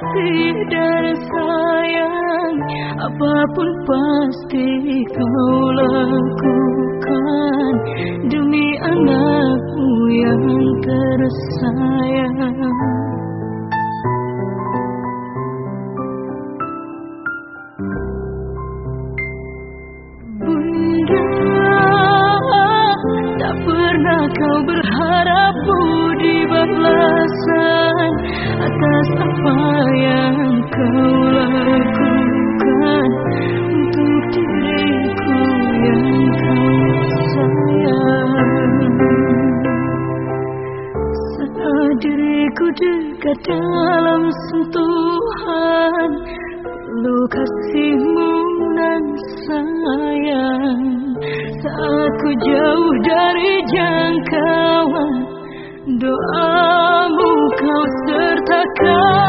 Kasih dan sayang. Apa pun pasti kau lakukan. Demi anakmu yang tersayang. Bunda Tak pernah kau berharap budi apa yang kau lakukan Untuk diriku yang kau sayang? Saat diriku dekat dalam sentuhan Perlu kasihmu dan sayang. Saat ku jauh dari jangkauan Doamu kau sertakan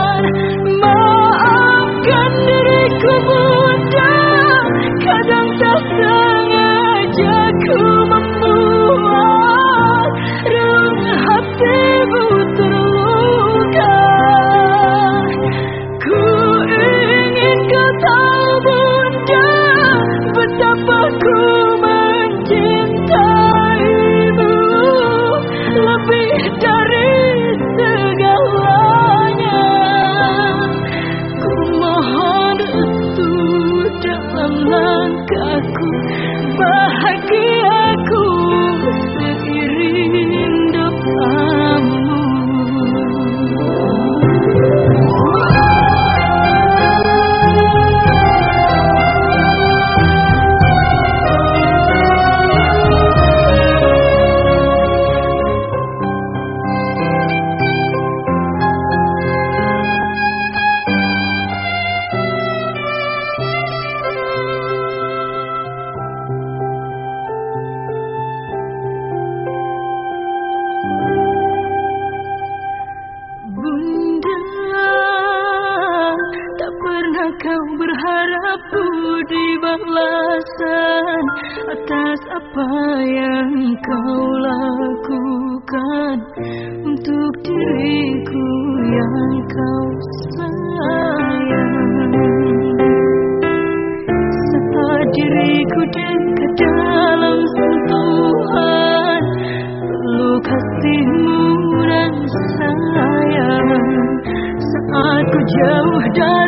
over Kau berharap budi balasan Atas apa yang kau lakukan? Untuk diriku yang kau sayang. Saat diriku dekat dalam sentuhan Perlu kasihmu dan sayang. Saat ku jauh dari